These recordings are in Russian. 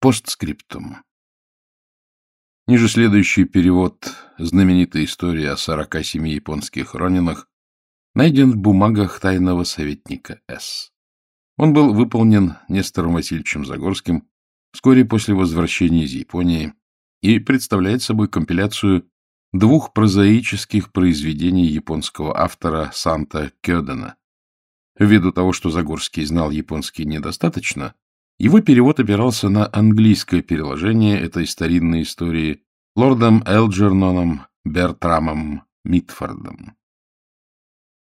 Постскриптум. Ниже следующий перевод знаменитой истории о 47 японских ронинах найден в бумагах тайного советника С. Он был выполнен Нестором Васильевичем Загорским вскоре после возвращения из Японии и представляет собой компиляцию двух прозаических произведений японского автора Санта Кёдена. Ввиду того, что Загорский знал японский недостаточно, его перевод опирался на английское переложение этой старинной истории лордом Элджерноном Бертрамом Митфордом.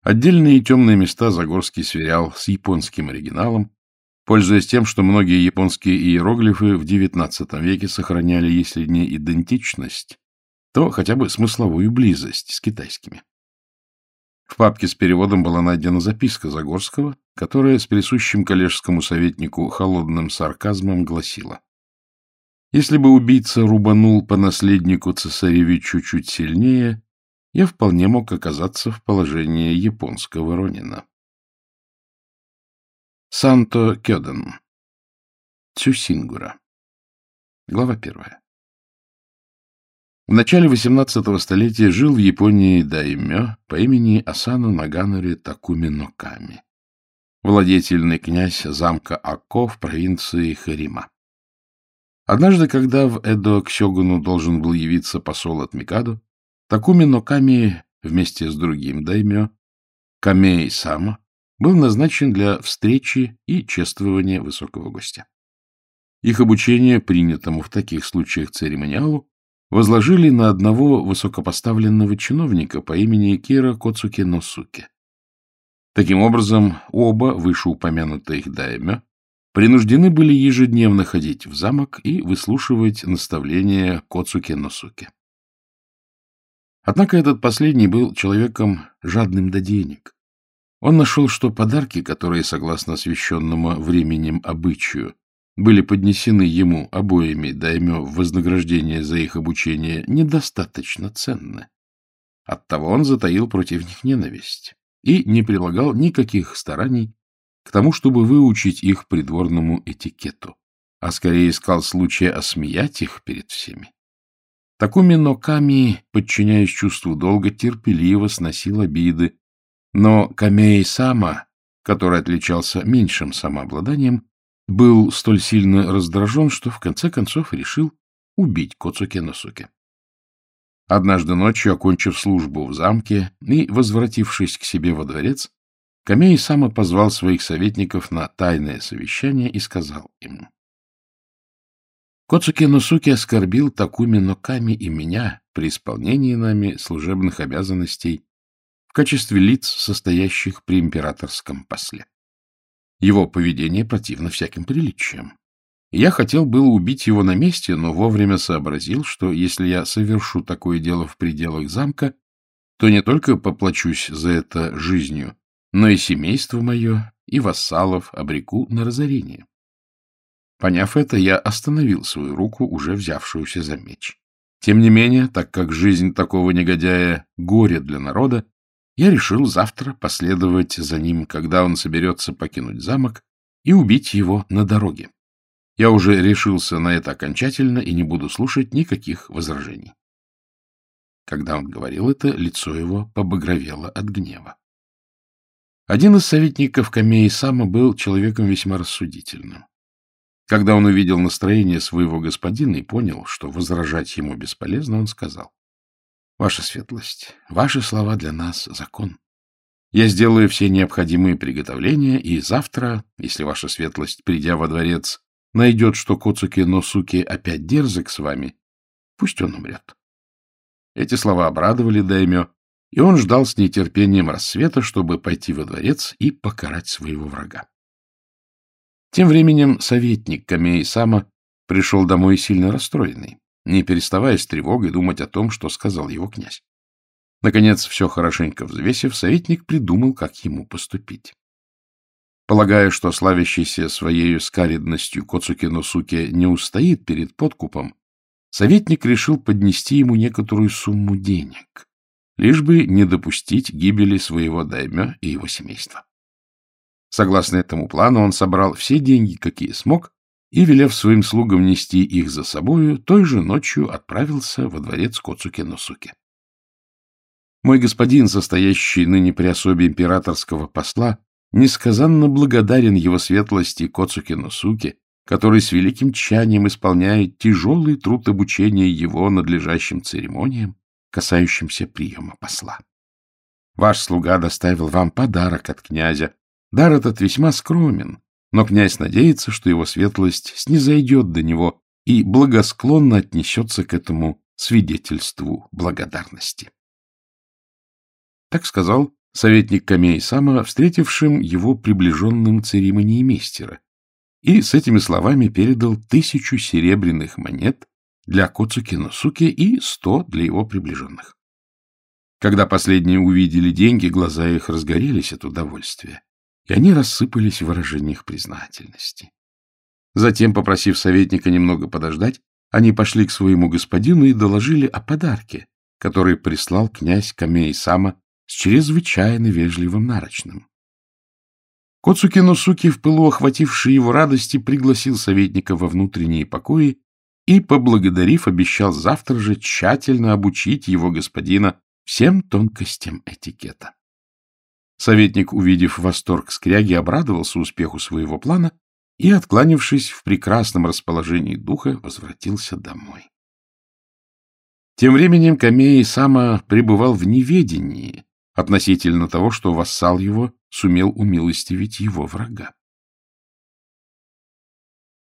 Отдельные темные места Загорский сверял с японским оригиналом, пользуясь тем, что многие японские иероглифы в XIX веке сохраняли, если не идентичность, то хотя бы смысловую близость с китайскими. В папке с переводом была найдена записка Загорского, которая с присущим коллежскому советнику холодным сарказмом гласила. «Если бы убийца рубанул по наследнику цесаревичу чуть сильнее, я вполне мог оказаться в положении японского ронина». Санто Кёден. Цюсингура. Глава первая. В начале XVIII столетия жил в Японии даймё по имени Асану Наганори Такуми Ноками, владетельный князь замка Ако в провинции Харима. Однажды, когда в Эдо к Сёгуну должен был явиться посол от Микадо, Такуми Ноками вместе с другим даймё, Камей Сама, был назначен для встречи и чествования высокого гостя. Их обучение, принятому в таких случаях церемониалу, возложили на одного высокопоставленного чиновника по имени Кира Коцуки Носуке. Таким образом, оба вышеупомянутых даймё принуждены были ежедневно ходить в замок и выслушивать наставления Коцуки Носуке. Однако этот последний был человеком жадным до денег. Он нашел, что подарки, которые, согласно освященному временем обычаю, были поднесены ему обоими даймё в вознаграждение за их обучение, недостаточно ценны. Оттого он затаил против них ненависть и не прилагал никаких стараний к тому, чтобы выучить их придворному этикету, а скорее искал случая осмеять их перед всеми. Такуми Ноками, подчиняясь чувству долга, терпеливо сносил обиды, но Камей-сама, который отличался меньшим самообладанием, был столь сильно раздражен, что в конце концов решил убить Коцуке Носуке. Однажды ночью, окончив службу в замке и возвратившись к себе во дворец, Камей сам позвал своих советников на тайное совещание и сказал им. Коцуке Носуке оскорбил Такуми Ноками и меня при исполнении нами служебных обязанностей в качестве лиц, состоящих при императорском после. Его поведение противно всяким приличиям. Я хотел было убить его на месте, но вовремя сообразил, что если я совершу такое дело в пределах замка, то не только поплачусь за это жизнью, но и семейство мое, и вассалов обреку на разорение. Поняв это, я остановил свою руку, уже взявшуюся за меч. Тем не менее, так как жизнь такого негодяя — горе для народа, я решил завтра последовать за ним, когда он соберется покинуть замок, и убить его на дороге. Я уже решился на это окончательно и не буду слушать никаких возражений. Когда он говорил это, лицо его побагровело от гнева. Один из советников Камеи Сама был человеком весьма рассудительным. Когда он увидел настроение своего господина и понял, что возражать ему бесполезно, он сказал, Ваша светлость, ваши слова для нас — закон. Я сделаю все необходимые приготовления, и завтра, если ваша светлость, придя во дворец, найдет, что Коцуки Носуки опять дерзок с вами, пусть он умрет. Эти слова обрадовали Даймё, и он ждал с нетерпением рассвета, чтобы пойти во дворец и покарать своего врага. Тем временем советник Камей Сама пришел домой сильно расстроенный не переставая с тревогой думать о том, что сказал его князь. Наконец, все хорошенько взвесив, советник придумал, как ему поступить. Полагая, что славящийся своей скаридностью Коцуки-Носуке не устоит перед подкупом, советник решил поднести ему некоторую сумму денег, лишь бы не допустить гибели своего даймё и его семейства. Согласно этому плану, он собрал все деньги, какие смог, и, велев своим слугам нести их за собою, той же ночью отправился во дворец Коцуки-Носуки. Мой господин, состоящий ныне при особе императорского посла, несказанно благодарен его светлости Коцуки-Носуке, который с великим тщанием исполняет тяжелый труд обучения его надлежащим церемониям, касающимся приема посла. Ваш слуга доставил вам подарок от князя. Дар этот весьма скромен, но князь надеется, что его светлость снизойдет до него и благосклонно отнесется к этому свидетельству благодарности. Так сказал советник Камей Сама, встретившим его приближенным церемониймейстера, и с этими словами передал тысячу серебряных монет для Коцуки Носуки и сто для его приближенных. Когда последние увидели деньги, глаза их разгорелись от удовольствия, и они рассыпались в выражениях признательности. Затем, попросив советника немного подождать, они пошли к своему господину и доложили о подарке, который прислал князь Камей-сама с чрезвычайно вежливым нарочным. Коцуки Носуки, в пылу охватившей его радости, пригласил советника во внутренние покои и, поблагодарив, обещал завтра же тщательно обучить его господина всем тонкостям этикета. Советник, увидев восторг скряги, обрадовался успеху своего плана и, откланившись в прекрасном расположении духа, возвратился домой. Тем временем Камей сама пребывал в неведении относительно того, что вассал его сумел умилостивить его врага.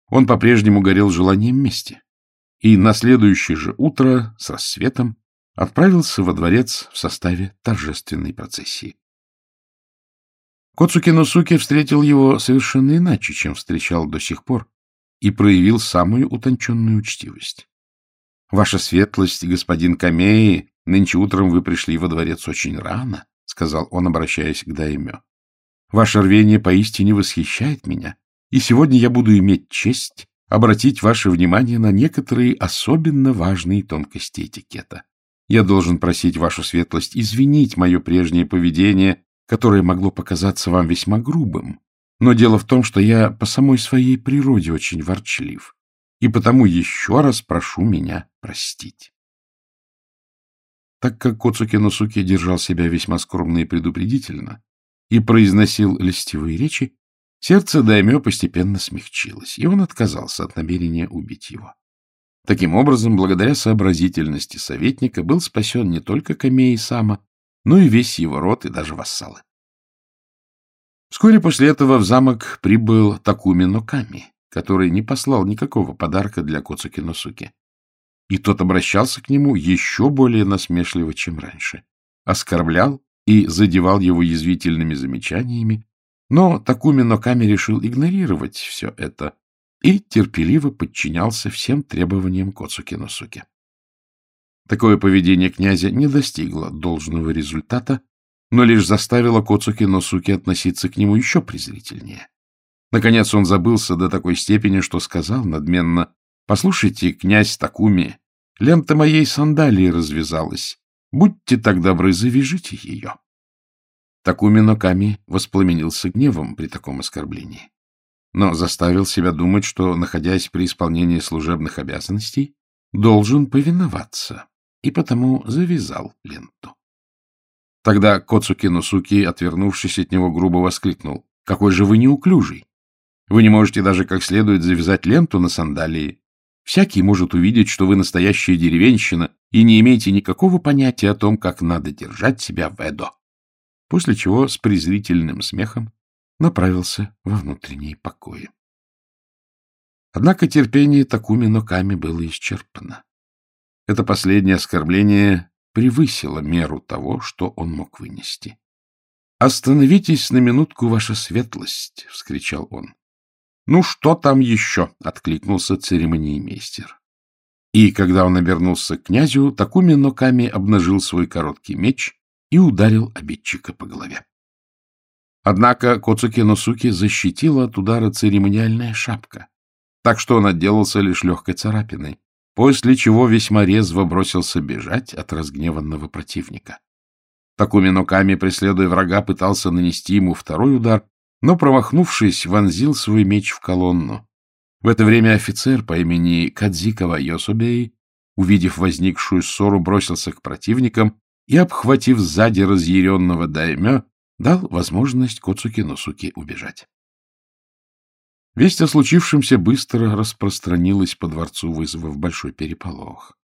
Он по-прежнему горел желанием мести, и на следующее же утро с рассветом отправился во дворец в составе торжественной процессии. Коцуки Носуки встретил его совершенно иначе, чем встречал до сих пор, и проявил самую утонченную учтивость. — Ваша светлость, господин Камеи, нынче утром вы пришли во дворец очень рано, — сказал он, обращаясь к Даймё. — Ваше рвение поистине восхищает меня, и сегодня я буду иметь честь обратить ваше внимание на некоторые особенно важные тонкости этикета. Я должен просить вашу светлость извинить мое прежнее поведение которое могло показаться вам весьма грубым. Но дело в том, что я по самой своей природе очень ворчлив, и потому еще раз прошу меня простить. Так как Коцуки Носуки держал себя весьма скромно и предупредительно и произносил льстивые речи, сердце Даймё постепенно смягчилось, и он отказался от намерения убить его. Таким образом, благодаря сообразительности советника был спасен не только Камеи Сама, ну и весь его род и даже вассалы. Вскоре после этого в замок прибыл Такуми Ноками, который не послал никакого подарка для Коцуки Носуки. И тот обращался к нему еще более насмешливо, чем раньше. Оскорблял и задевал его язвительными замечаниями, но Такуми Ноками решил игнорировать все это и терпеливо подчинялся всем требованиям Коцуки Носуки. Такое поведение князя не достигло должного результата, но лишь заставило Коцуки Носуки относиться к нему еще презрительнее. Наконец он забылся до такой степени, что сказал надменно, «Послушайте, князь Такуми, лента моей сандалии развязалась. Будьте так добры, завяжите ее». Такуми Ноками воспламенился гневом при таком оскорблении, но заставил себя думать, что, находясь при исполнении служебных обязанностей, должен повиноваться и потому завязал ленту. Тогда Коцуки Носуки, отвернувшись от него, грубо воскликнул. — Какой же вы неуклюжий! Вы не можете даже как следует завязать ленту на сандалии. Всякий может увидеть, что вы настоящая деревенщина и не имеете никакого понятия о том, как надо держать себя в Эдо. После чего с презрительным смехом направился во внутренние покои. Однако терпение Такуми Ноками было исчерпано. Это последнее оскорбление превысило меру того, что он мог вынести. — Остановитесь на минутку, ваша светлость! — вскричал он. — Ну, что там еще? — откликнулся церемониймейстер. И, когда он обернулся к князю, Такуми Ноками обнажил свой короткий меч и ударил обидчика по голове. Однако Коцуки Носуки защитила от удара церемониальная шапка, так что он отделался лишь легкой царапиной после чего весьма резво бросился бежать от разгневанного противника. Такуми Ноками, преследуя врага, пытался нанести ему второй удар, но, промахнувшись, вонзил свой меч в колонну. В это время офицер по имени Кадзикова Йосубей, увидев возникшую ссору, бросился к противникам и, обхватив сзади разъяренного даймё, дал возможность Коцуки Носуке убежать. Весть о случившемся быстро распространилась по дворцу, вызвав большой переполох.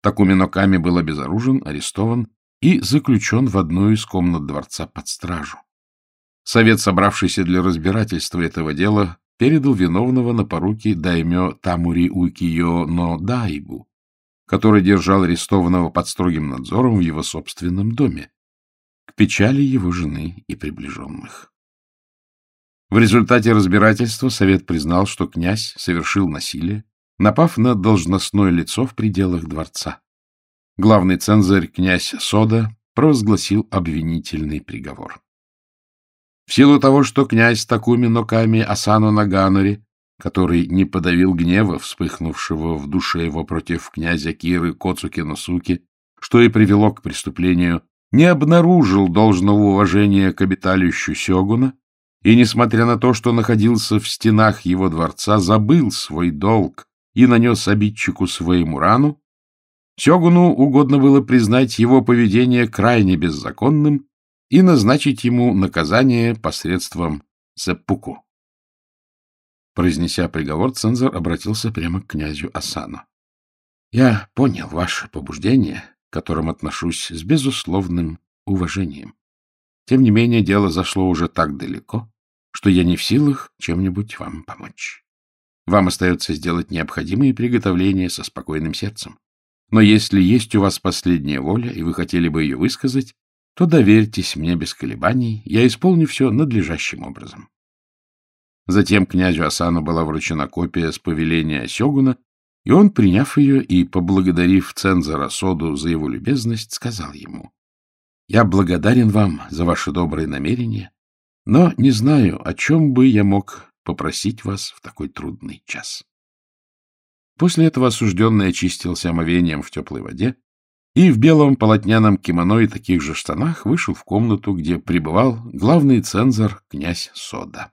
Такуми Ноками был обезоружен, арестован и заключен в одну из комнат дворца под стражу. Совет, собравшийся для разбирательства этого дела, передал виновного на поруки даймё Тамури Укиё но Дайбу, который держал арестованного под строгим надзором в его собственном доме, к печали его жены и приближенных. В результате разбирательства совет признал, что князь совершил насилие, напав на должностное лицо в пределах дворца. Главный цензарь князь Сода провозгласил обвинительный приговор. В силу того, что князь Такуми Ноками Асану Наганори, который не подавил гнева, вспыхнувшего в душе его против князя Киры Коцуки Носуки, что и привело к преступлению, не обнаружил должного уважения к обиталищу Сёгуна и, несмотря на то, что находился в стенах его дворца, забыл свой долг и нанес обидчику своему рану, Сёгуну угодно было признать его поведение крайне беззаконным и назначить ему наказание посредством сеппуку. Произнеся приговор, цензор обратился прямо к князю Асану. — Я понял ваше побуждение, к которым отношусь с безусловным уважением. Тем не менее, дело зашло уже так далеко, что я не в силах чем-нибудь вам помочь. Вам остается сделать необходимые приготовления со спокойным сердцем. Но если есть у вас последняя воля, и вы хотели бы ее высказать, то доверьтесь мне без колебаний, я исполню все надлежащим образом. Затем князю Асану была вручена копия с повеления Сёгуна, и он, приняв ее и поблагодарив цензора Соду за его любезность, сказал ему, «Я благодарен вам за ваши добрые намерения, но не знаю, о чем бы я мог попросить вас в такой трудный час». После этого осужденный очистился омовением в теплой воде и в белом полотняном кимоно и таких же штанах вышел в комнату, где пребывал главный цензор князь Сода.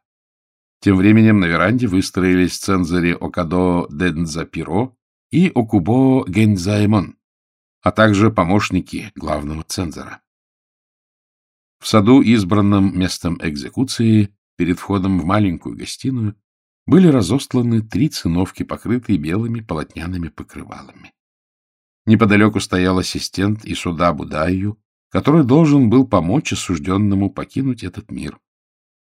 Тем временем на веранде выстроились цензори Окадо Дензапиро и Окубо Гензаймон, а также помощники главного цензора. В саду, избранном местом экзекуции, перед входом в маленькую гостиную, были разостланы три циновки, покрытые белыми полотняными покрывалами. Неподалеку стоял ассистент и суда Будаю, который должен был помочь осужденному покинуть этот мир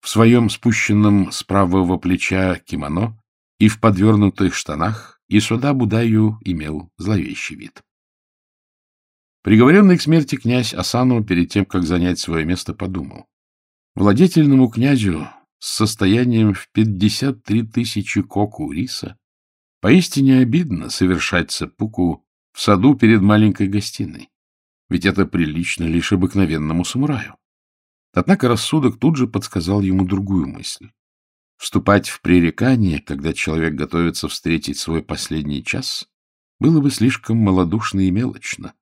в своем спущенном с правого плеча кимоно и в подвернутых штанах, и сюда Будаю имел зловещий вид. Приговоренный к смерти князь Асану перед тем, как занять свое место, подумал. Владетельному князю с состоянием в 53 тысячи коку риса поистине обидно совершать сапуку в саду перед маленькой гостиной, ведь это прилично лишь обыкновенному самураю. Однако рассудок тут же подсказал ему другую мысль. Вступать в пререкание, когда человек готовится встретить свой последний час, было бы слишком малодушно и мелочно.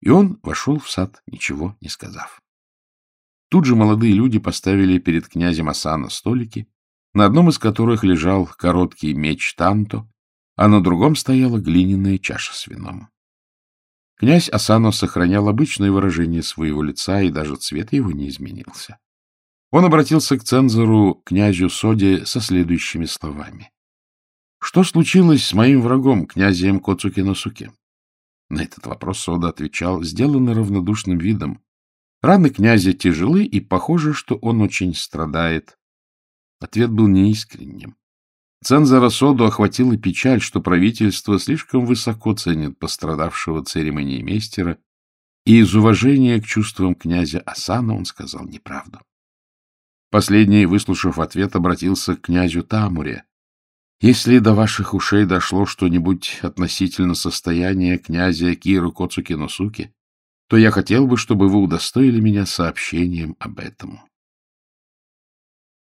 И он вошел в сад, ничего не сказав. Тут же молодые люди поставили перед князем Асана столики, на одном из которых лежал короткий меч Танто, а на другом стояла глиняная чаша с вином. Князь Асано сохранял обычное выражение своего лица, и даже цвет его не изменился. Он обратился к цензору, князю Соде, со следующими словами. — Что случилось с моим врагом, князем Коцукиносуке? На этот вопрос Сода отвечал, сделанный равнодушным видом. Раны князя тяжелы, и похоже, что он очень страдает. Ответ был неискренним. Цензора Соду охватила печаль, что правительство слишком высоко ценит пострадавшего церемониймейстера, и из уважения к чувствам князя Асана он сказал неправду. Последний, выслушав ответ, обратился к князю Тамуре. «Если до ваших ушей дошло что-нибудь относительно состояния князя Киру Коцукиносуки, то я хотел бы, чтобы вы удостоили меня сообщением об этом».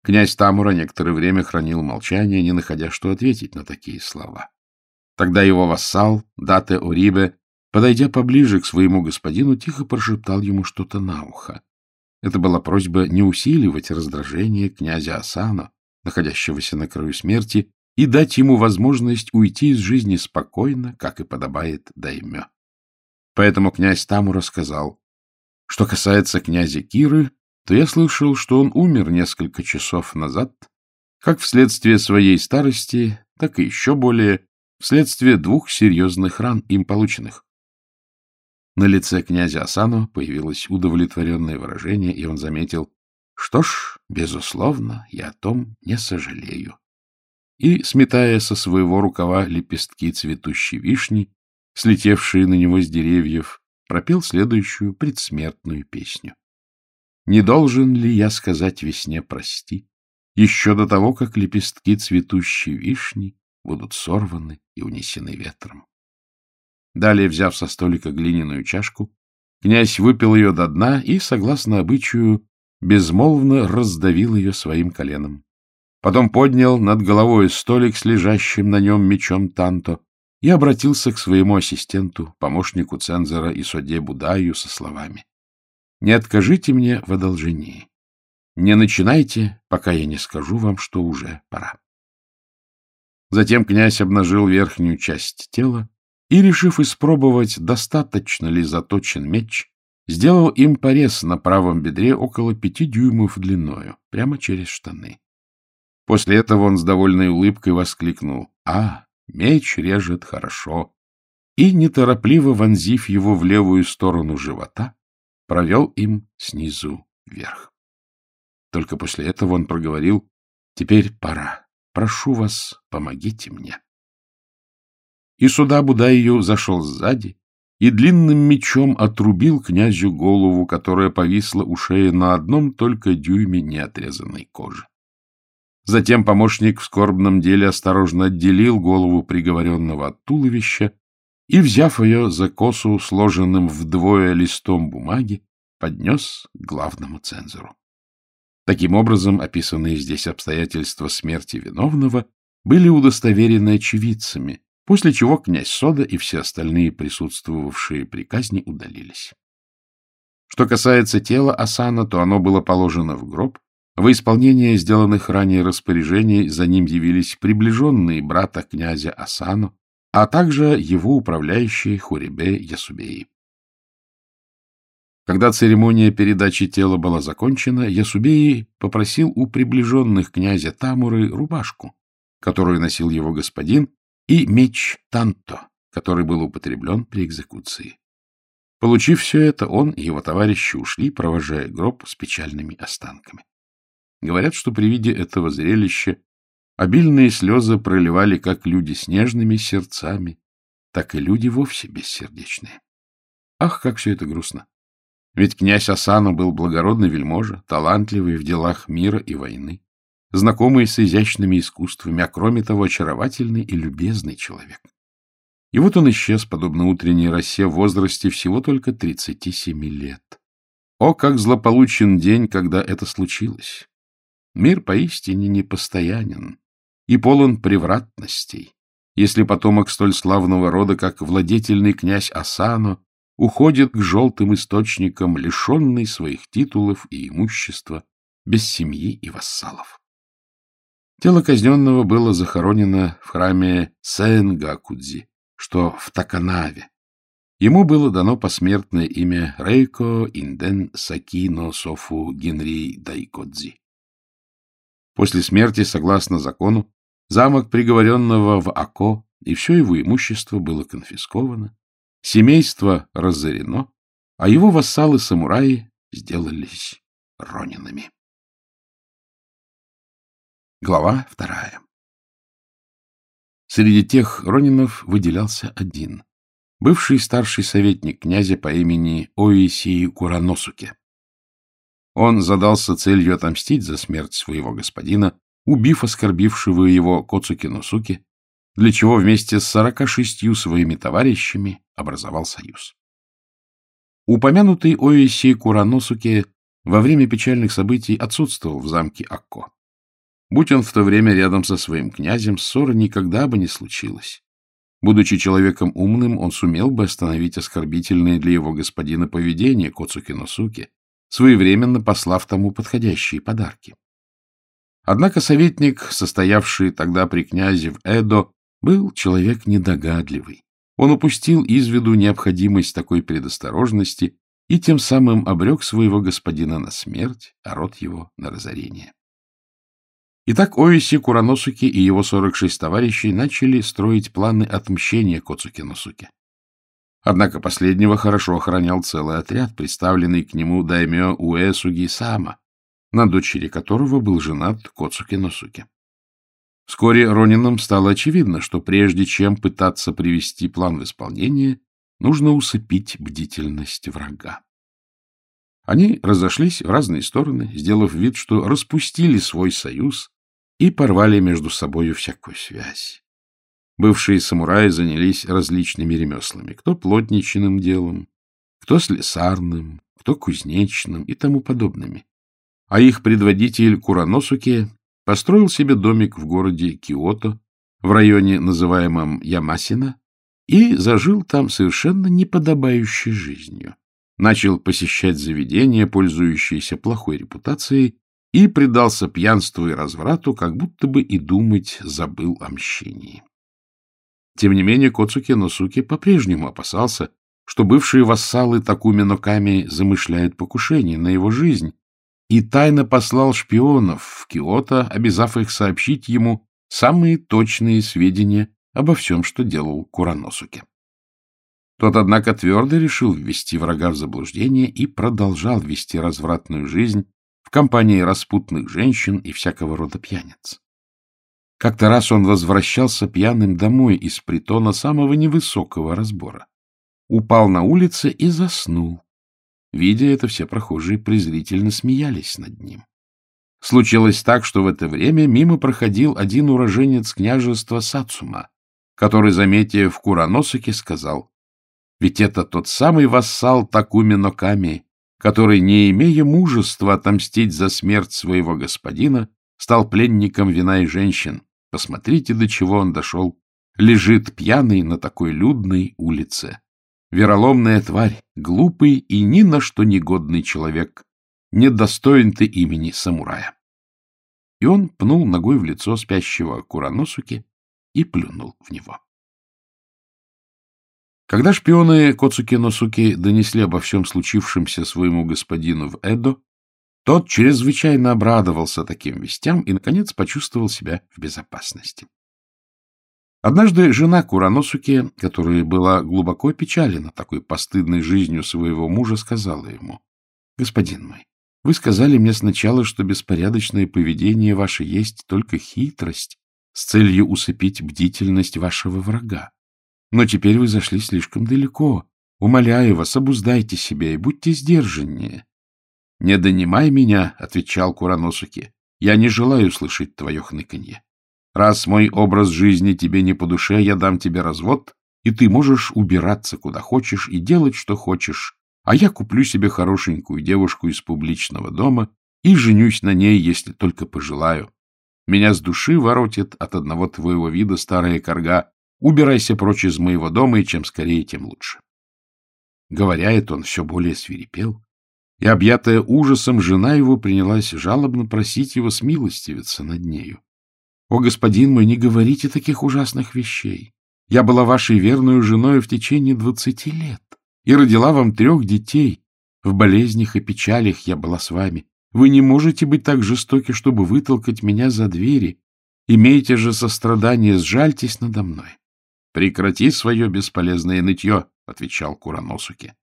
Князь Тамура некоторое время хранил молчание, не находя, что ответить на такие слова. Тогда его вассал, Дате Орибе, подойдя поближе к своему господину, тихо прошептал ему что-то на ухо. Это была просьба не усиливать раздражение князя Асана, находящегося на краю смерти, и дать ему возможность уйти из жизни спокойно, как и подобает даймё. Поэтому князь Таму рассказал, что касается князя Киры, то я слышал, что он умер несколько часов назад, как вследствие своей старости, так и еще более вследствие двух серьезных ран, им полученных. На лице князя Асану появилось удовлетворенное выражение, и он заметил, что ж, безусловно, я о том не сожалею. И, сметая со своего рукава лепестки цветущей вишни, слетевшие на него с деревьев, пропел следующую предсмертную песню. «Не должен ли я сказать весне прости, еще до того, как лепестки цветущей вишни будут сорваны и унесены ветром?» Далее, взяв со столика глиняную чашку, князь выпил ее до дна и, согласно обычаю, безмолвно раздавил ее своим коленом. Потом поднял над головой столик с лежащим на нем мечом Танто и обратился к своему ассистенту, помощнику цензора и судье Будаю со словами. «Не откажите мне в одолжении. Не начинайте, пока я не скажу вам, что уже пора». Затем князь обнажил верхнюю часть тела и, решив испробовать, достаточно ли заточен меч, сделал им порез на правом бедре около пяти дюймов длиною, прямо через штаны. После этого он с довольной улыбкой воскликнул «А, меч режет хорошо!» и, неторопливо вонзив его в левую сторону живота, провел им снизу вверх. Только после этого он проговорил «Теперь пора. Прошу вас, помогите мне». И сюда Будайю зашел сзади и длинным мечом отрубил князю голову, которая повисла у шеи на одном только дюйме неотрезанной кожи. Затем помощник в скорбном деле осторожно отделил голову приговоренного от туловища и, взяв ее за косу, сложенным вдвое листом бумаги, поднес к главному цензору. Таким образом, описанные здесь обстоятельства смерти виновного были удостоверены очевидцами, после чего князь Сода и все остальные присутствовавшие при казни удалились. Что касается тела Асана, то оно было положено в гроб. Во исполнение сделанных ранее распоряжений за ним явились приближенные брата князя Асану, а также его управляющий Хурибе Ясубеи. Когда церемония передачи тела была закончена, Ясубеи попросил у приближенных князя Тамуры рубашку, которую носил его господин, и меч Танто, который был употреблен при экзекуции. Получив все это, он и его товарищи ушли, провожая гроб с печальными останками. Говорят, что при виде этого зрелища обильные слезы проливали как люди с нежными сердцами, так и люди вовсе бессердечные. Ах, как все это грустно! Ведь князь Асану был благородный вельможа, талантливый в делах мира и войны знакомый с изящными искусствами, а кроме того очаровательный и любезный человек. И вот он исчез, подобно утренней росе, в возрасте всего только 37 лет. О, как злополучен день, когда это случилось! Мир поистине непостоянен и полон превратностей, если потомок столь славного рода, как владетельный князь Асано, уходит к желтым источникам, лишенный своих титулов и имущества, без семьи и вассалов. Тело казненного было захоронено в храме Сенгакудзи, что в Таканаве. Ему было дано посмертное имя Рейко Инден Сакино Софу Генри Дайкодзи. После смерти, согласно закону, замок приговоренного в Ако и все его имущество было конфисковано, семейство разорено, а его вассалы-самураи сделались ронинами. Глава вторая Среди тех Ронинов выделялся один, бывший старший советник князя по имени Оисии Кураносуке. Он задался целью отомстить за смерть своего господина, убив оскорбившего его Коцуки для чего вместе с сорока шестью своими товарищами образовал союз. Упомянутый Оисии Кураносуке во время печальных событий отсутствовал в замке Акко. Будь он в то время рядом со своим князем, ссора никогда бы не случилась. Будучи человеком умным, он сумел бы остановить оскорбительное для его господина поведение Коцуки Носуки, своевременно послав тому подходящие подарки. Однако советник, состоявший тогда при князе в Эдо, был человек недогадливый. Он упустил из виду необходимость такой предосторожности и тем самым обрек своего господина на смерть, а род его на разорение. Итак, Оиси Кураносуки и его 46 товарищей начали строить планы отмщения Коцуки-Носуке. Однако последнего хорошо охранял целый отряд, представленный к нему даймё Уэсуги Сама, на дочери которого был женат Коцуки-Носуке. Вскоре Ронинам стало очевидно, что прежде чем пытаться привести план в исполнение, нужно усыпить бдительность врага. Они разошлись в разные стороны, сделав вид, что распустили свой союз и порвали между собою всякую связь. Бывшие самураи занялись различными ремеслами, кто плотничным делом, кто слесарным, кто кузнечным и тому подобными. А их предводитель Кураносуке построил себе домик в городе Киото, в районе, называемом Ямасина, и зажил там совершенно неподобающей жизнью. Начал посещать заведения, пользующиеся плохой репутацией, и предался пьянству и разврату, как будто бы и думать забыл о мщении. Тем не менее, Коцуки Носуки по-прежнему опасался, что бывшие вассалы Такуми Ноками замышляют покушение на его жизнь, и тайно послал шпионов в Киото, обязав их сообщить ему самые точные сведения обо всем, что делал Кураносуке. Тот, однако, твердо решил ввести врага в заблуждение и продолжал вести развратную жизнь в компании распутных женщин и всякого рода пьяниц. Как-то раз он возвращался пьяным домой из притона самого невысокого разбора. Упал на улице и заснул. Видя это, все прохожие презрительно смеялись над ним. Случилось так, что в это время мимо проходил один уроженец княжества Сацума, который, заметив Кураносуке, сказал, «Ведь это тот самый вассал Такуми Ноками, который, не имея мужества отомстить за смерть своего господина, стал пленником вина и женщин. Посмотрите, до чего он дошел. Лежит пьяный на такой людной улице. Вероломная тварь, глупый и ни на что негодный человек. Недостоин ты имени самурая. И он пнул ногой в лицо спящего Кураносуки и плюнул в него. Когда шпионы Коцуки-Носуки донесли обо всем случившемся своему господину в Эдо, тот чрезвычайно обрадовался таким вестям и, наконец, почувствовал себя в безопасности. Однажды жена Кураносуки, которая была глубоко опечалена такой постыдной жизнью своего мужа, сказала ему, «Господин мой, вы сказали мне сначала, что беспорядочное поведение ваше есть только хитрость с целью усыпить бдительность вашего врага. Но теперь вы зашли слишком далеко. Умоляю вас, обуздайте себя и будьте сдержаннее. — Не донимай меня, — отвечал Кураносуки. — Я не желаю слышать твое хныканье. Раз мой образ жизни тебе не по душе, я дам тебе развод, и ты можешь убираться куда хочешь и делать, что хочешь, а я куплю себе хорошенькую девушку из публичного дома и женюсь на ней, если только пожелаю. Меня с души воротит от одного твоего вида старая корга, Убирайся прочь из моего дома, и чем скорее, тем лучше. Говоря это, он все более свирепел, и, объятая ужасом, жена его принялась жалобно просить его смилостивиться над нею. — О, господин мой, не говорите таких ужасных вещей. Я была вашей верной женой в течение двадцати лет и родила вам трех детей. В болезнях и печалях я была с вами. Вы не можете быть так жестоки, чтобы вытолкать меня за двери. Имейте же сострадание, сжальтесь надо мной. Прекрати свое бесполезное нытье, — отвечал Кураносуки.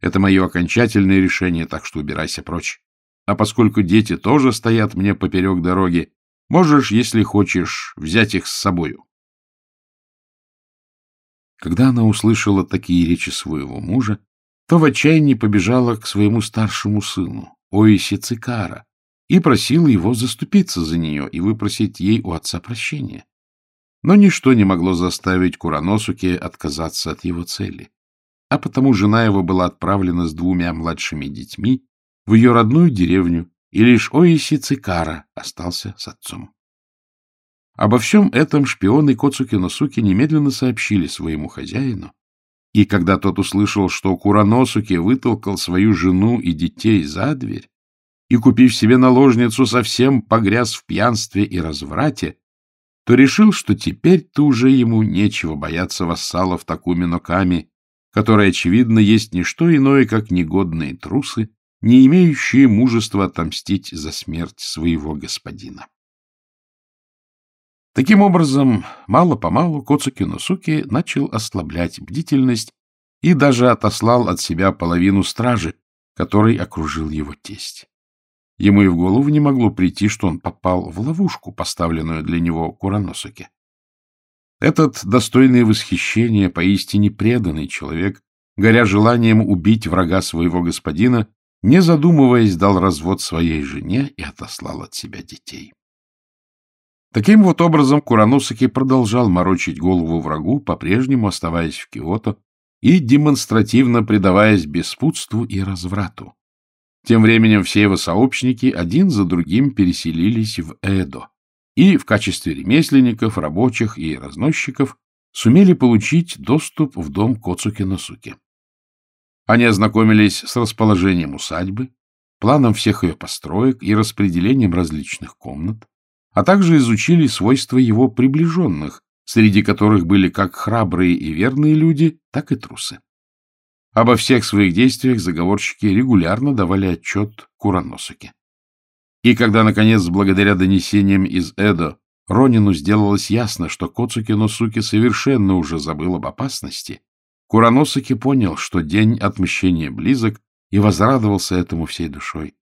Это мое окончательное решение, так что убирайся прочь. А поскольку дети тоже стоят мне поперек дороги, можешь, если хочешь, взять их с собою. Когда она услышала такие речи своего мужа, то в отчаянии побежала к своему старшему сыну, Оиси Цикара, и просила его заступиться за нее и выпросить ей у отца прощения. Но ничто не могло заставить Кураносуке отказаться от его цели. А потому жена его была отправлена с двумя младшими детьми в ее родную деревню, и лишь Оиси Цикара остался с отцом. Обо всем этом шпионы Коцуки Носуки немедленно сообщили своему хозяину, и когда тот услышал, что Кураносуки вытолкал свою жену и детей за дверь, и, купив себе наложницу, совсем погряз в пьянстве и разврате, то решил, что теперь-то уже ему нечего бояться вассалов Такуми Ноками, которые, очевидно, есть не что иное, как негодные трусы, не имеющие мужества отомстить за смерть своего господина. Таким образом, мало-помалу Коцуки Носуки начал ослаблять бдительность и даже отослал от себя половину стражи, которой окружил его тесть. Ему и в голову не могло прийти, что он попал в ловушку, поставленную для него Кураносуке. Этот достойный восхищения, поистине преданный человек, горя желанием убить врага своего господина, не задумываясь, дал развод своей жене и отослал от себя детей. Таким вот образом Кураносаки продолжал морочить голову врагу, по-прежнему оставаясь в Киото и демонстративно предаваясь беспутству и разврату. Тем временем все его сообщники один за другим переселились в Эдо и в качестве ремесленников, рабочих и разносчиков сумели получить доступ в дом Коцуки-Носуки. Они ознакомились с расположением усадьбы, планом всех ее построек и распределением различных комнат, а также изучили свойства его приближенных, среди которых были как храбрые и верные люди, так и трусы. Обо всех своих действиях заговорщики регулярно давали отчет Кураносуке. И когда, наконец, благодаря донесениям из Эдо, Ронину сделалось ясно, что Коцуки Носуки совершенно уже забыл об опасности, Кураносуки понял, что день отмщения близок, и возрадовался этому всей душой.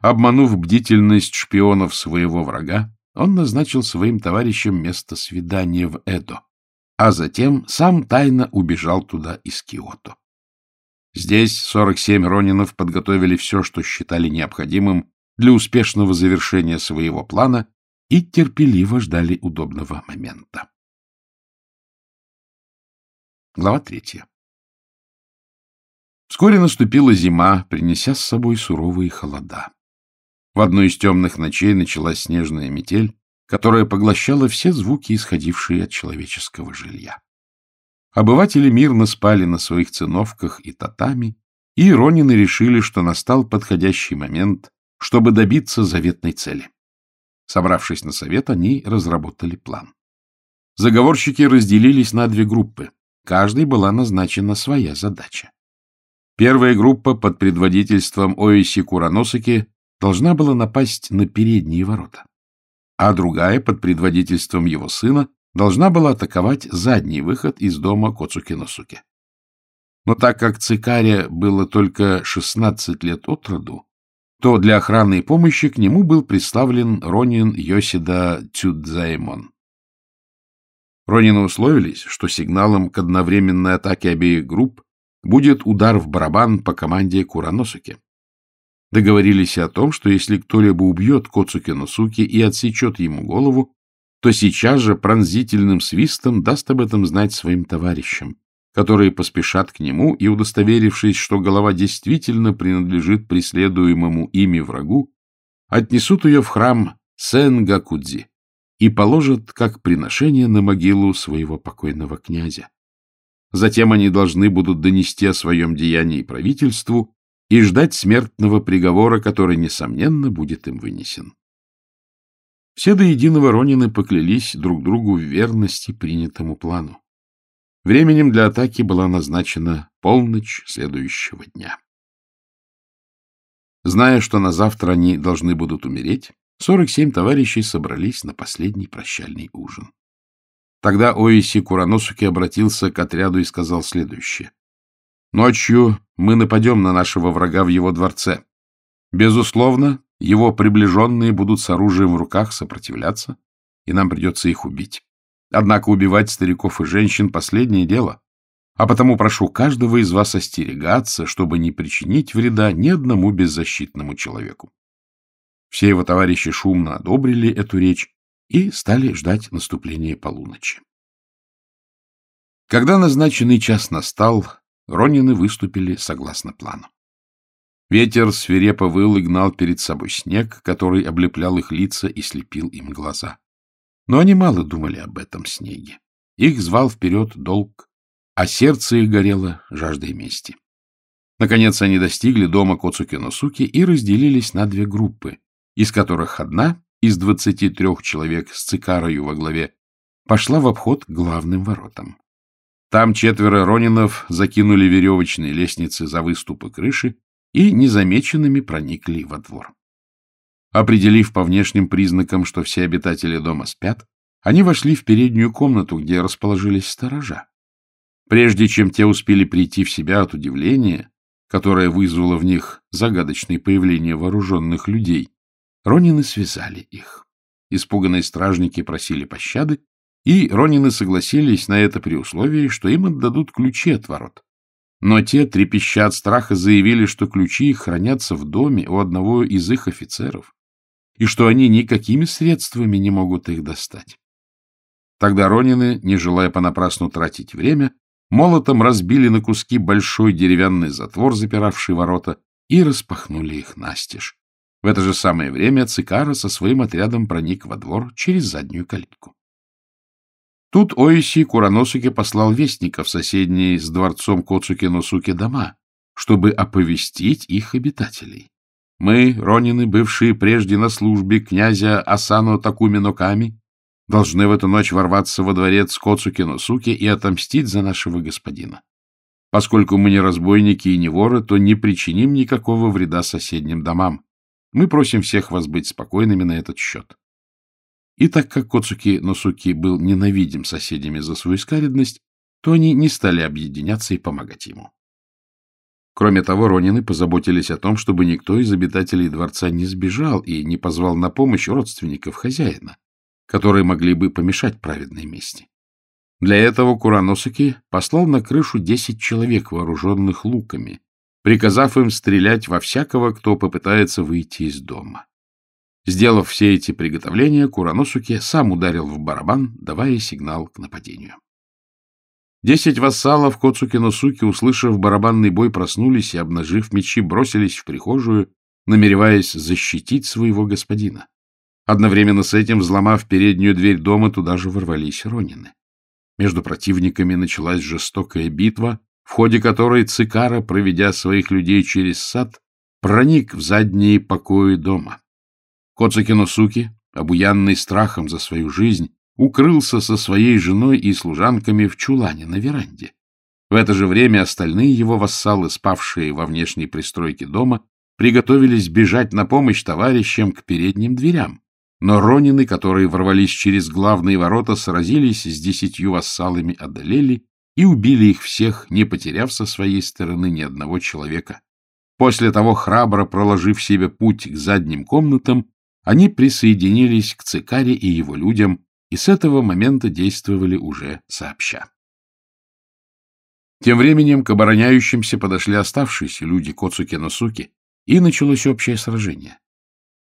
Обманув бдительность шпионов своего врага, он назначил своим товарищам место свидания в Эдо, а затем сам тайно убежал туда из Киото. Здесь 47 ронинов подготовили все, что считали необходимым для успешного завершения своего плана и терпеливо ждали удобного момента. Глава третья. Вскоре наступила зима, принеся с собой суровые холода. В одной из темных ночей началась снежная метель, которая поглощала все звуки, исходившие от человеческого жилья. Обыватели мирно спали на своих циновках и татами, и Ронины решили, что настал подходящий момент, чтобы добиться заветной цели. Собравшись на совет, они разработали план. Заговорщики разделились на две группы. Каждой была назначена своя задача. Первая группа под предводительством Оиси Кураносаки должна была напасть на передние ворота, а другая под предводительством его сына должна была атаковать задний выход из дома Коцукиносуке. Но так как Цикаре было только 16 лет от роду, то для охраны и помощи к нему был представлен Ронин Йосида Цюдзаймон. Ронины условились, что сигналом к одновременной атаке обеих групп будет удар в барабан по команде Кураносуке. Договорились о том, что если кто-либо убьет Коцукиносуки и отсечет ему голову, то сейчас же пронзительным свистом даст об этом знать своим товарищам, которые поспешат к нему и, удостоверившись, что голова действительно принадлежит преследуемому ими врагу, отнесут ее в храм Сенгакудзи и положат как приношение на могилу своего покойного князя. Затем они должны будут донести о своем деянии правительству и ждать смертного приговора, который, несомненно, будет им вынесен. Все до единого Ронины поклялись друг другу в верности принятому плану. Временем для атаки была назначена полночь следующего дня. Зная, что на завтра они должны будут умереть, 47 товарищей собрались на последний прощальный ужин. Тогда Оиси Кураносуки обратился к отряду и сказал следующее. «Ночью мы нападем на нашего врага в его дворце. Безусловно, его приближенные будут с оружием в руках сопротивляться, и нам придется их убить. Однако убивать стариков и женщин — последнее дело, а потому прошу каждого из вас остерегаться, чтобы не причинить вреда ни одному беззащитному человеку. Все его товарищи шумно одобрили эту речь и стали ждать наступления полуночи. Когда назначенный час настал, Ронины выступили согласно плану. Ветер свирепо выл и гнал перед собой снег, который облеплял их лица и слепил им глаза. Но они мало думали об этом снеге. Их звал вперед долг, а сердце их горело жаждой мести. Наконец они достигли дома Коцукиносуки и разделились на две группы, из которых одна, из двадцати трех человек с цикарою во главе, пошла в обход к главным воротам. Там четверо ронинов закинули веревочные лестницы за выступы крыши и незамеченными проникли во двор. Определив по внешним признакам, что все обитатели дома спят, они вошли в переднюю комнату, где расположились сторожа. Прежде чем те успели прийти в себя от удивления, которое вызвало в них загадочное появление вооруженных людей, Ронины связали их. Испуганные стражники просили пощады, и Ронины согласились на это при условии, что им отдадут ключи от ворот. Но те, трепеща от страха, заявили, что ключи хранятся в доме у одного из их офицеров, и что они никакими средствами не могут их достать. Тогда Ронины, не желая понапрасну тратить время, молотом разбили на куски большой деревянный затвор, запиравший ворота, и распахнули их настежь. В это же самое время Цикара со своим отрядом проник во двор через заднюю калитку. Тут Оиси Кураносуке послал вестника в соседние с дворцом Коцуки-Носуки дома, чтобы оповестить их обитателей. Мы, ронины, бывшие прежде на службе князя Асано Такуминоками, должны в эту ночь ворваться во дворец Коцуки-Носуки и отомстить за нашего господина. Поскольку мы не разбойники и не воры, то не причиним никакого вреда соседним домам. Мы просим всех вас быть спокойными на этот счет. И так как Коцуки Носуки был ненавидим соседями за свою скаридность, то они не стали объединяться и помогать ему. Кроме того, Ронины позаботились о том, чтобы никто из обитателей дворца не сбежал и не позвал на помощь родственников хозяина, которые могли бы помешать праведной мести. Для этого Кураносуки послал на крышу десять человек, вооруженных луками, приказав им стрелять во всякого, кто попытается выйти из дома. Сделав все эти приготовления, Кураносуке сам ударил в барабан, давая сигнал к нападению. Десять вассалов Коцуки-Носуки, услышав барабанный бой, проснулись и, обнажив мечи, бросились в прихожую, намереваясь защитить своего господина. Одновременно с этим, взломав переднюю дверь дома, туда же ворвались ронины. Между противниками началась жестокая битва, в ходе которой Цикара, проведя своих людей через сад, проник в задние покои дома. Коцукино-суки, обуянный страхом за свою жизнь, укрылся со своей женой и служанками в чулане на веранде. В это же время остальные его вассалы, спавшие во внешней пристройке дома, приготовились бежать на помощь товарищам к передним дверям. Но ронины, которые ворвались через главные ворота, сразились с десятью вассалами, одолели и убили их всех, не потеряв со своей стороны ни одного человека. После того, храбро проложив себе путь к задним комнатам, они присоединились к Цикаре и его людям, и с этого момента действовали уже сообща. Тем временем к обороняющимся подошли оставшиеся люди Коцуки-Носуки, и началось общее сражение.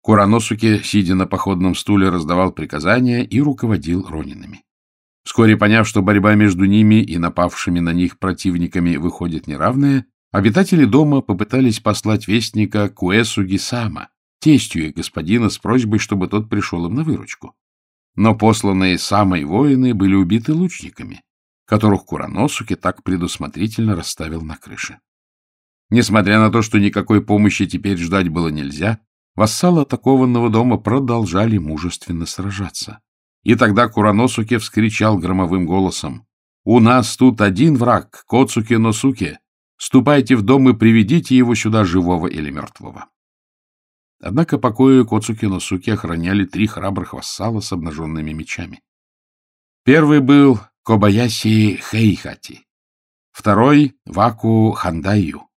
Кураносуки, сидя на походном стуле, раздавал приказания и руководил ронинами. Вскоре поняв, что борьба между ними и напавшими на них противниками выходит неравная, обитатели дома попытались послать вестника Куэсуги-сама, тестью их господина с просьбой, чтобы тот пришел им на выручку. Но посланные самой воины были убиты лучниками, которых Кураносуки так предусмотрительно расставил на крыше. Несмотря на то, что никакой помощи теперь ждать было нельзя, вассалы атакованного дома продолжали мужественно сражаться. И тогда Кураносуке вскричал громовым голосом, «У нас тут один враг, Коцуки-Носуке. Ступайте в дом и приведите его сюда, живого или мертвого». Однако покои Коцуки-Носуки охраняли три храбрых вассала с обнаженными мечами. Первый был Кобаяси Хейхати, второй — Ваку Хандаю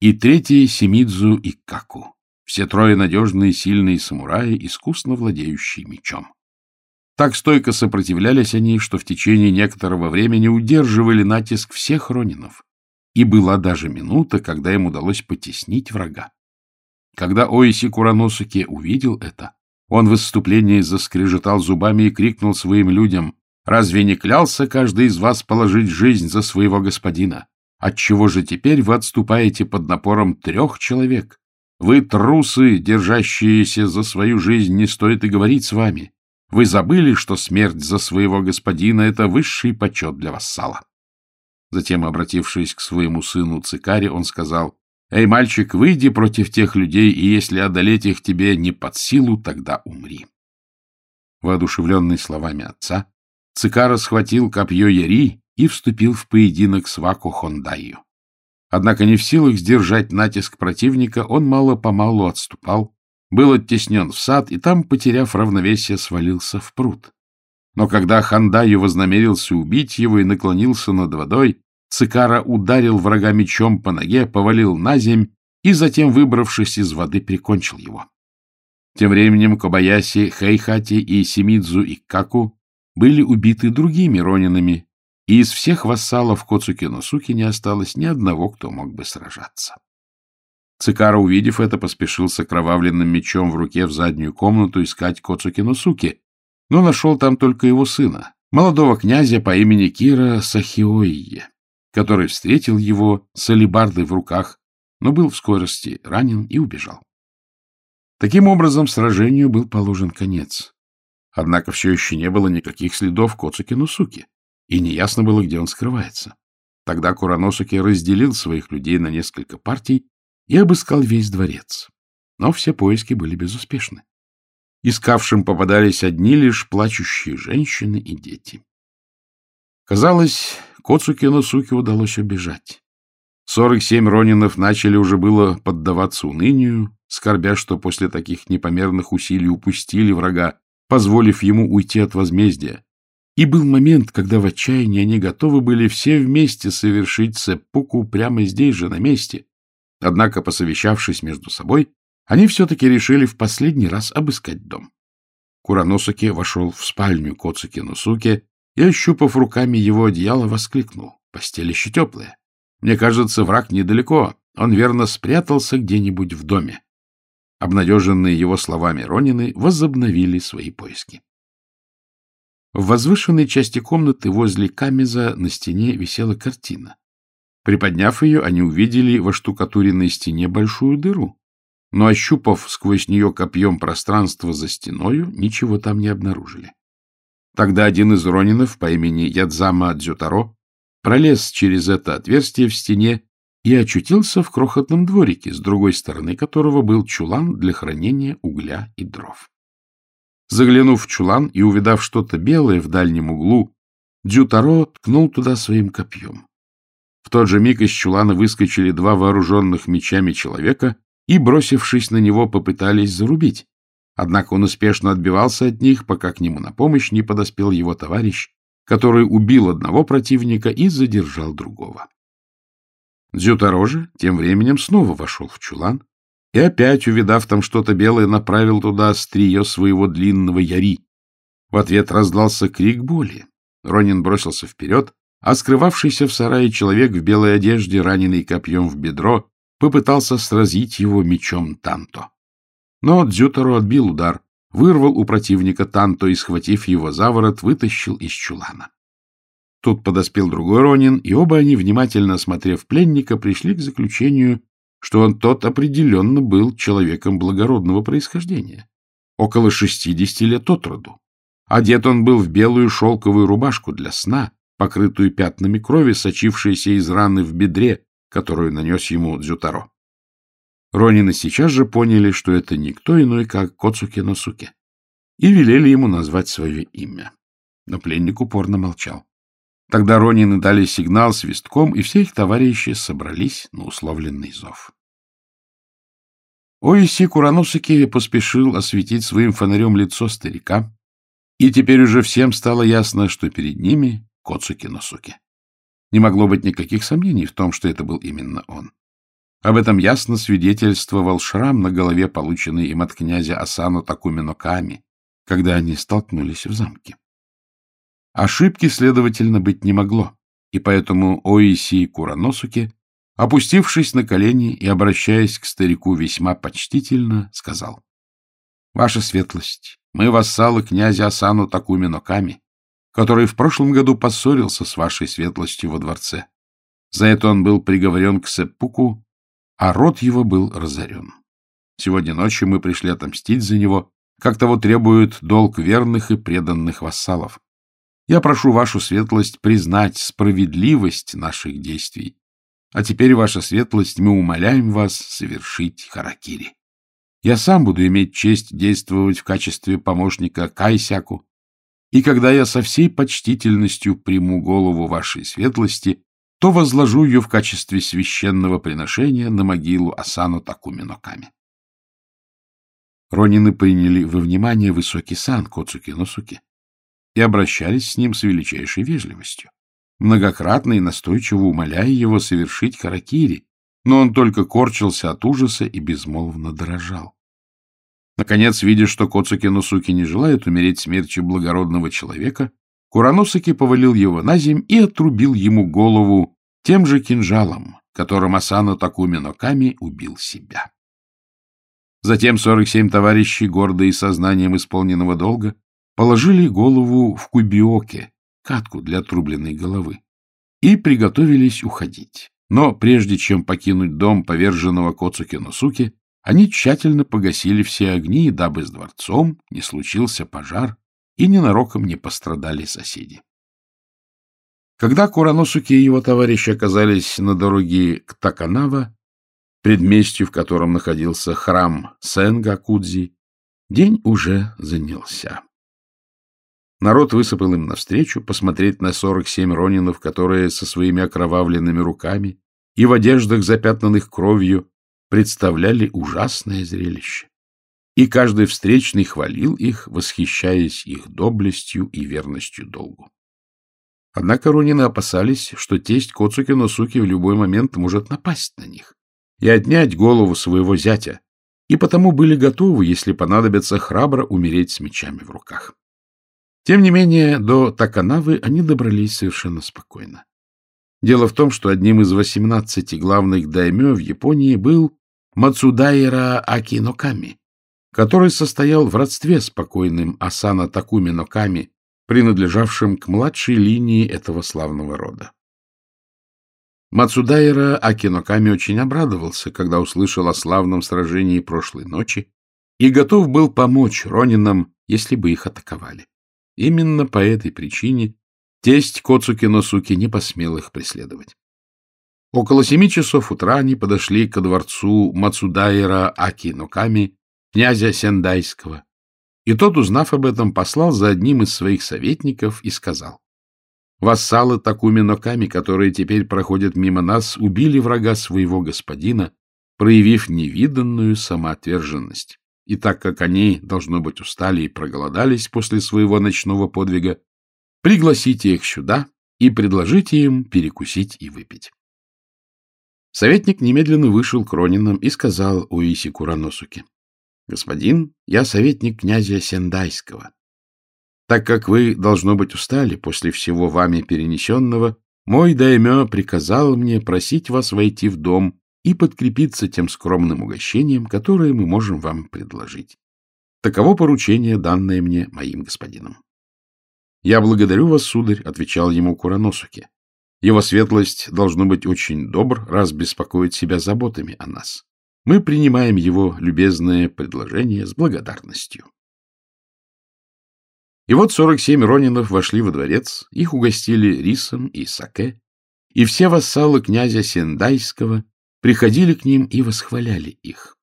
и третий — Семидзу Икаку. Все трое надежные сильные самураи, искусно владеющие мечом. Так стойко сопротивлялись они, что в течение некоторого времени удерживали натиск всех ронинов, и была даже минута, когда им удалось потеснить врага. Когда Оиси Кураносуке увидел это, он в выступлении заскрежетал зубами и крикнул своим людям, «Разве не клялся каждый из вас положить жизнь за своего господина? Отчего же теперь вы отступаете под напором трех человек? Вы трусы, держащиеся за свою жизнь, не стоит и говорить с вами. Вы забыли, что смерть за своего господина — это высший почет для вассала». Затем, обратившись к своему сыну Цикаре, он сказал, «Эй, мальчик, выйди против тех людей, и если одолеть их тебе не под силу, тогда умри». Воодушевленный словами отца, Цикара схватил копье Яри и вступил в поединок с Ваку Хондайю. Однако не в силах сдержать натиск противника, он мало-помалу отступал, был оттеснен в сад и там, потеряв равновесие, свалился в пруд. Но когда Хандаю вознамерился убить его и наклонился над водой, Цикара ударил врага мечом по ноге, повалил на земь и затем, выбравшись из воды, прикончил его. Тем временем Кобаяси, Хейхати и Симидзу и Каку были убиты другими ронинами, и из всех вассалов Коцуки-Носуки не осталось ни одного, кто мог бы сражаться. Цикара, увидев это, поспешил с окровавленным мечом в руке в заднюю комнату искать Коцуки-Носуки, но нашел там только его сына, молодого князя по имени Кира Сахиоие, который встретил его с алебардой в руках, но был в скорости ранен и убежал. Таким образом, сражению был положен конец. Однако все еще не было никаких следов Коцуки-Носуки, и неясно было, где он скрывается. Тогда Кураносуки разделил своих людей на несколько партий и обыскал весь дворец. Но все поиски были безуспешны. Искавшим попадались одни лишь плачущие женщины и дети. Казалось, Коцуки-Носуке удалось убежать. Сорок семь ронинов начали уже было поддаваться унынию, скорбя, что после таких непомерных усилий упустили врага, позволив ему уйти от возмездия. И был момент, когда в отчаянии они готовы были все вместе совершить сеппуку прямо здесь же, на месте. Однако, посовещавшись между собой, они все-таки решили в последний раз обыскать дом. Кураносуки вошел в спальню Коцуки И, ощупав руками его одеяло, воскликнул. Постель еще теплая. Мне кажется, враг недалеко. Он верно спрятался где-нибудь в доме. Обнадеженные его словами Ронины возобновили свои поиски. В возвышенной части комнаты возле камеза на стене висела картина. Приподняв ее, они увидели во штукатуренной стене большую дыру, но, ощупав сквозь нее копьем пространство за стеною, ничего там не обнаружили. Тогда один из ронинов по имени Ядзама Дзютаро пролез через это отверстие в стене и очутился в крохотном дворике, с другой стороны которого был чулан для хранения угля и дров. Заглянув в чулан и увидав что-то белое в дальнем углу, Дзютаро ткнул туда своим копьем. В тот же миг из чулана выскочили два вооруженных мечами человека и, бросившись на него, попытались зарубить. Однако он успешно отбивался от них, пока к нему на помощь не подоспел его товарищ, который убил одного противника и задержал другого. Дзютаро же тем временем снова вошел в чулан и опять, увидав там что-то белое, направил туда острие своего длинного яри. В ответ раздался крик боли. Ронин бросился вперед, а скрывавшийся в сарае человек в белой одежде, раненый копьем в бедро, попытался сразить его мечом Танто. Но Дзютаро отбил удар, вырвал у противника Танто и, схватив его за ворот, вытащил из чулана. Тут подоспел другой Ронин, и оба они, внимательно осмотрев пленника, пришли к заключению, что он тот определенно был человеком благородного происхождения, около шестидесяти лет от роду. Одет он был в белую шелковую рубашку для сна, покрытую пятнами крови, сочившейся из раны в бедре, которую нанес ему Дзютаро. Ронины сейчас же поняли, что это никто иной, как Коцуки Носуке, и велели ему назвать свое имя. Но пленник упорно молчал. Тогда Ронины дали сигнал свистком, и все их товарищи собрались на условленный зов. Оиси Кураносуки поспешил осветить своим фонарем лицо старика, и теперь уже всем стало ясно, что перед ними Коцуки Носуки. Не могло быть никаких сомнений в том, что это был именно он. Об этом ясно свидетельствовал шрам на голове, полученный им от князя Асану Такумино Ками, когда они столкнулись в замке. Ошибки, следовательно, быть не могло, и поэтому Оиси Кураносуке, опустившись на колени и обращаясь к старику весьма почтительно, сказал, «Ваша светлость, мы вассалы князя Асану Такумино Ками, который в прошлом году поссорился с вашей светлостью во дворце. За это он был приговорен к сеппуку, а род его был разорен. Сегодня ночью мы пришли отомстить за него, как того требует долг верных и преданных вассалов. Я прошу вашу светлость признать справедливость наших действий А теперь, ваша светлость, мы умоляем вас совершить харакири. Я сам буду иметь честь действовать в качестве помощника Кайсяку, и когда я со всей почтительностью приму голову вашей светлости, то возложу ее в качестве священного приношения на могилу Асану Такуминоками. Ронины приняли во внимание высокий сан Коцуки Носуки и обращались с ним с величайшей вежливостью, многократно и настойчиво умоляя его совершить харакири, но он только корчился от ужаса и безмолвно дрожал. Наконец, видя, что Коцуки Носуки не желает умереть смертью благородного человека, Кураносаки повалил его на земь и отрубил ему голову тем же кинжалом, которым Асану Такуми Ноками убил себя. Затем сорок семь товарищей, гордые сознанием исполненного долга, положили голову в кубиоке, катку для отрубленной головы, и приготовились уходить. Но прежде чем покинуть дом поверженного Коцуки Носуки, они тщательно погасили все огни, дабы с дворцом не случился пожар и ненароком не пострадали соседи. Когда Кураносуки и его товарищи оказались на дороге к Таканава, предместью, в котором находился храм Сенгакудзи, день уже занялся. Народ высыпал им навстречу посмотреть на сорок семь ронинов, которые со своими окровавленными руками и в одеждах, запятнанных кровью, представляли ужасное зрелище. И каждый встречный хвалил их, восхищаясь их доблестью и верностью долгу. Однако Ронины опасались, что тесть Коцуки Носуки в любой момент может напасть на них и отнять голову своего зятя, и потому были готовы, если понадобится, храбро умереть с мечами в руках. Тем не менее, до Таканавы они добрались совершенно спокойно. Дело в том, что одним из восемнадцати главных даймё в Японии был Мацудайра Акиноками, который состоял в родстве с покойным Асана Такуми Ноками, принадлежавшим к младшей линии этого славного рода. Мацудайра Акиноками очень обрадовался, когда услышал о славном сражении прошлой ночи и готов был помочь Ронинам, если бы их атаковали. Именно по этой причине тесть Коцуки Носуки не посмел их преследовать. Около семи часов утра они подошли ко дворцу Мацудайра Акиноками, князя Сендайского, и тот, узнав об этом, послал за одним из своих советников и сказал, Вассалы Такуми Ноками, которые теперь проходят мимо нас, убили врага своего господина, проявив невиданную самоотверженность. И так как они, должно быть, устали и проголодались после своего ночного подвига, пригласите их сюда и предложите им перекусить и выпить. Советник немедленно вышел к Ронинам и сказал Уиси Кураносуке, «Господин, я советник князя Сендайского. Так как вы, должно быть, устали после всего вами перенесенного, мой даймё приказал мне просить вас войти в дом и подкрепиться тем скромным угощением, которое мы можем вам предложить. Таково поручение, данное мне моим господином. — Я благодарю вас, сударь, — отвечал ему Кураносуке. Его светлость должно быть очень добр, раз беспокоит себя заботами о нас. Мы принимаем его любезное предложение с благодарностью. И вот сорок семь ронинов вошли во дворец, их угостили рисом и саке, и все вассалы князя Сендайского приходили к ним и восхваляли их.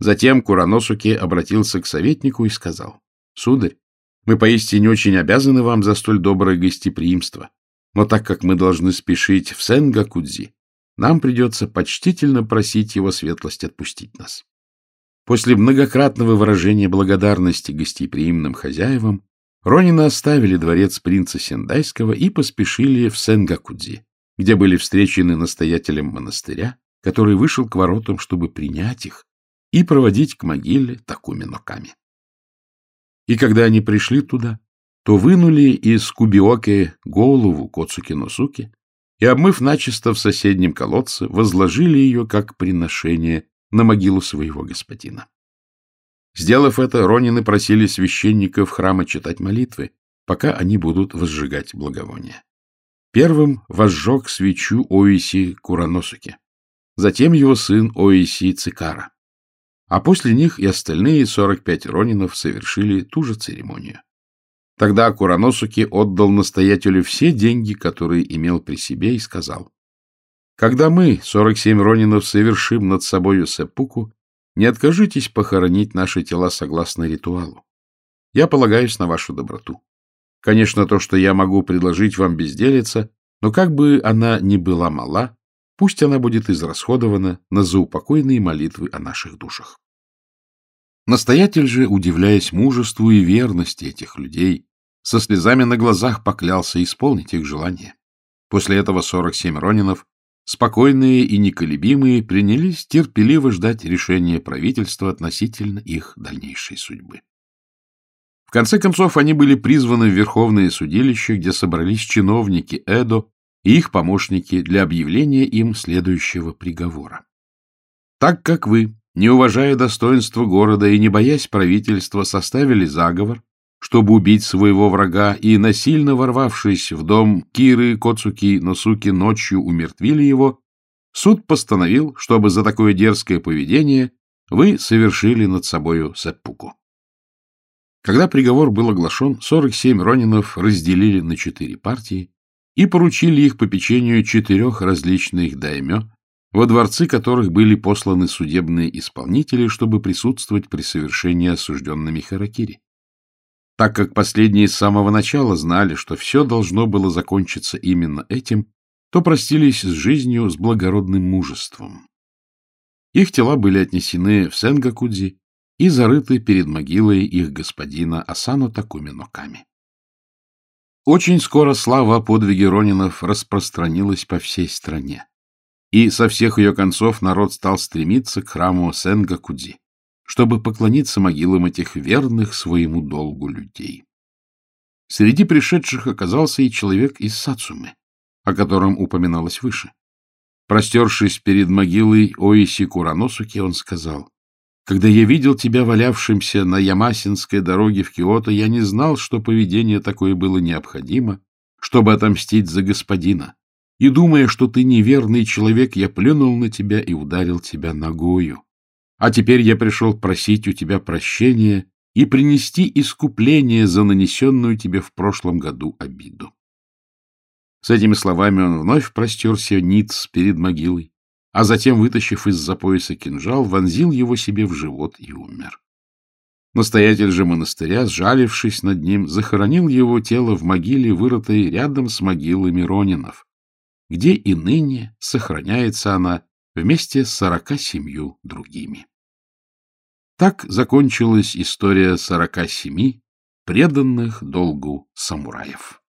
Затем Кураносуке обратился к советнику и сказал, «Сударь, мы поистине очень обязаны вам за столь доброе гостеприимство, но так как мы должны спешить в Сенгакудзи, нам придется почтительно просить его светлость отпустить нас». После многократного выражения благодарности гостеприимным хозяевам Ронины оставили дворец принца Сендайского и поспешили в Сенгакудзи, где были встречены настоятелем монастыря, который вышел к воротам, чтобы принять их и проводить к могиле Такуминоками. И когда они пришли туда, то вынули из кубиоки голову Коцуки-Носуки и, обмыв начисто в соседнем колодце, возложили ее как приношение на могилу своего господина. Сделав это, Ронины просили священников храма читать молитвы, пока они будут возжигать благовония. Первым возжег свечу Оиси Кураносуки, затем его сын Оиси Цикара, а после них и остальные 45 ронинов совершили ту же церемонию. Тогда Кураносуки отдал настоятелю все деньги, которые имел при себе, и сказал, Когда мы, 47 ронинов, совершим над собою сеппуку, не откажитесь похоронить наши тела согласно ритуалу. Я полагаюсь на вашу доброту. Конечно, то, что я могу предложить вам безделица, но как бы она ни была мала, пусть она будет израсходована на заупокойные молитвы о наших душах. Настоятель же, удивляясь мужеству и верности этих людей, со слезами на глазах поклялся исполнить их желание. После этого 47 ронинов, спокойные и неколебимые, принялись терпеливо ждать решения правительства относительно их дальнейшей судьбы. В конце концов, они были призваны в Верховное судилище, где собрались чиновники Эдо и их помощники для объявления им следующего приговора. Так как вы, не уважая достоинства города и не боясь правительства, составили заговор, чтобы убить своего врага, и, насильно ворвавшись в дом Киры, Коцуки, Носуки, ночью умертвили его, суд постановил, чтобы за такое дерзкое поведение вы совершили над собою сеппуку. Когда приговор был оглашен, 47 ронинов разделили на четыре партии и поручили их по печенью четырех различных даймё, во дворцы которых были посланы судебные исполнители, чтобы присутствовать при совершении осужденными харакири. Так как последние с самого начала знали, что все должно было закончиться именно этим, то простились с жизнью с благородным мужеством. Их тела были отнесены в Сенгакудзи и зарыты перед могилой их господина Асану Такуминоками. Очень скоро слава о подвиге Ронинов распространилась по всей стране, и со всех ее концов народ стал стремиться к храму Сенгакудзи чтобы поклониться могилам этих верных своему долгу людей. Среди пришедших оказался и человек из Сацумы, о котором упоминалось выше. Простершись перед могилой Оиси Кураносуки, он сказал, «Когда я видел тебя валявшимся на Ямасинской дороге в Киото, я не знал, что поведение такое было необходимо, чтобы отомстить за господина. И, думая, что ты неверный человек, я плюнул на тебя и ударил тебя ногою. А теперь я пришел просить у тебя прощения и принести искупление за нанесенную тебе в прошлом году обиду. С этими словами он вновь простерся ниц перед могилой, а затем, вытащив из-за пояса кинжал, вонзил его себе в живот и умер. Настоятель же монастыря, сжалившись над ним, захоронил его тело в могиле, вырытой рядом с могилами Ронинов, где и ныне сохраняется она вместе с сорока семью другими. Так закончилась история сорока семи преданных долгу самураев.